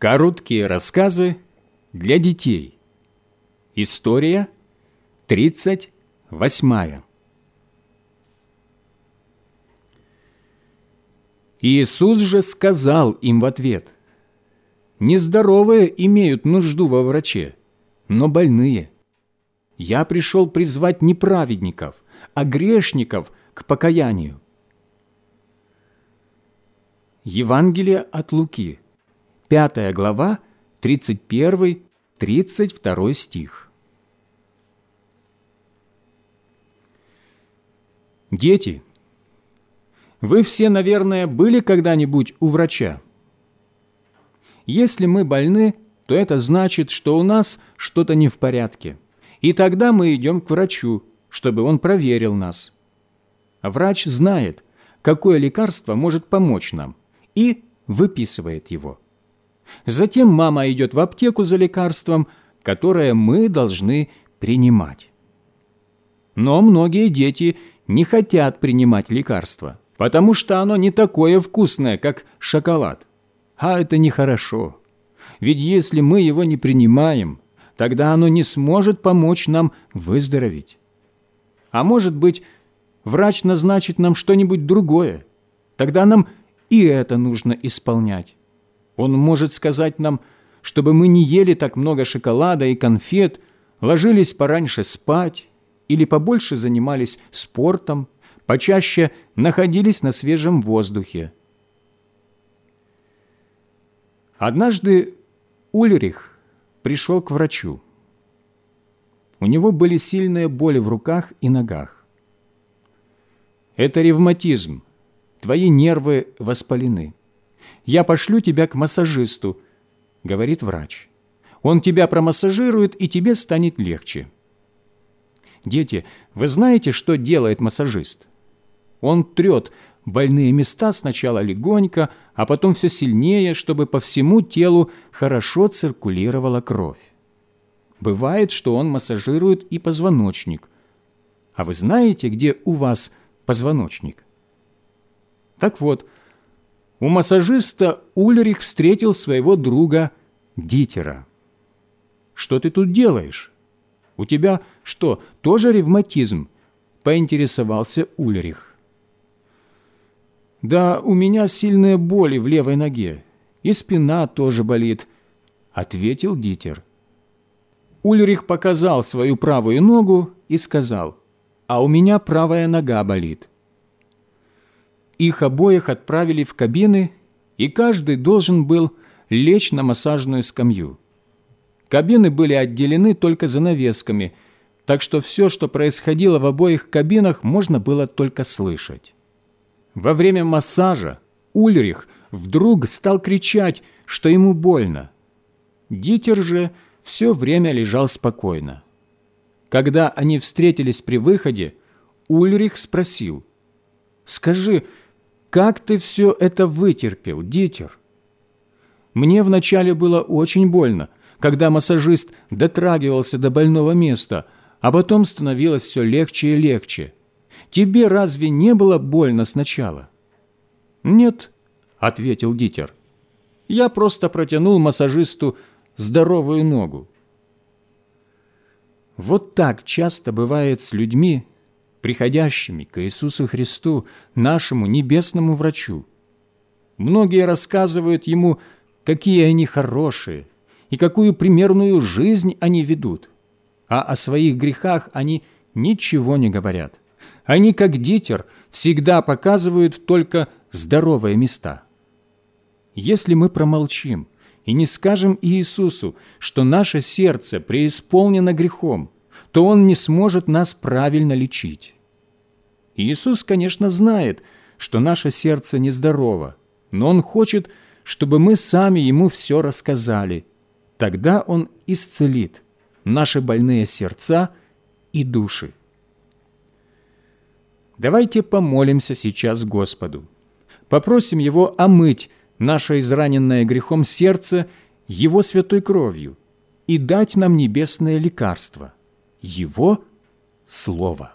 Короткие рассказы для детей. История 38. Иисус же сказал им в ответ, «Нездоровые имеют нужду во враче, но больные. Я пришел призвать не праведников, а грешников к покаянию». Евангелие от Луки, 5 глава, 31-32 стих. Дети, вы все, наверное, были когда-нибудь у врача. Если мы больны, то это значит, что у нас что-то не в порядке. И тогда мы идем к врачу, чтобы он проверил нас. Врач знает, какое лекарство может помочь нам, и выписывает его. Затем мама идет в аптеку за лекарством, которое мы должны принимать. Но многие дети не хотят принимать лекарства, потому что оно не такое вкусное, как шоколад. А это нехорошо. Ведь если мы его не принимаем, тогда оно не сможет помочь нам выздороветь. А может быть, врач назначит нам что-нибудь другое. Тогда нам и это нужно исполнять. Он может сказать нам, чтобы мы не ели так много шоколада и конфет, ложились пораньше спать или побольше занимались спортом, почаще находились на свежем воздухе. Однажды Ульрих пришел к врачу. У него были сильные боли в руках и ногах. «Это ревматизм. Твои нервы воспалены я пошлю тебя к массажисту», — говорит врач. «Он тебя промассажирует, и тебе станет легче». Дети, вы знаете, что делает массажист? Он трет больные места сначала легонько, а потом все сильнее, чтобы по всему телу хорошо циркулировала кровь. Бывает, что он массажирует и позвоночник. А вы знаете, где у вас позвоночник? Так вот, у массажиста Ульрих встретил своего друга Дитера. «Что ты тут делаешь? У тебя что, тоже ревматизм?» – поинтересовался Ульрих. «Да, у меня сильные боли в левой ноге, и спина тоже болит», – ответил Дитер. Ульрих показал свою правую ногу и сказал, «А у меня правая нога болит». Их обоих отправили в кабины, и каждый должен был лечь на массажную скамью. Кабины были отделены только занавесками, так что все, что происходило в обоих кабинах, можно было только слышать. Во время массажа Ульрих вдруг стал кричать, что ему больно. Дитер же все время лежал спокойно. Когда они встретились при выходе, Ульрих спросил, «Скажи, как ты все это вытерпел, Дитер? Мне вначале было очень больно, когда массажист дотрагивался до больного места, а потом становилось все легче и легче. Тебе разве не было больно сначала? Нет, ответил Дитер. Я просто протянул массажисту здоровую ногу. Вот так часто бывает с людьми, приходящими к Иисусу Христу, нашему небесному врачу. Многие рассказывают Ему, какие они хорошие и какую примерную жизнь они ведут, а о своих грехах они ничего не говорят. Они, как дитер, всегда показывают только здоровые места. Если мы промолчим и не скажем Иисусу, что наше сердце преисполнено грехом, то Он не сможет нас правильно лечить. Иисус, конечно, знает, что наше сердце нездорово, но Он хочет, чтобы мы сами Ему все рассказали. Тогда Он исцелит наши больные сердца и души. Давайте помолимся сейчас Господу. Попросим Его омыть наше израненное грехом сердце Его святой кровью и дать нам небесное лекарство – его Слово.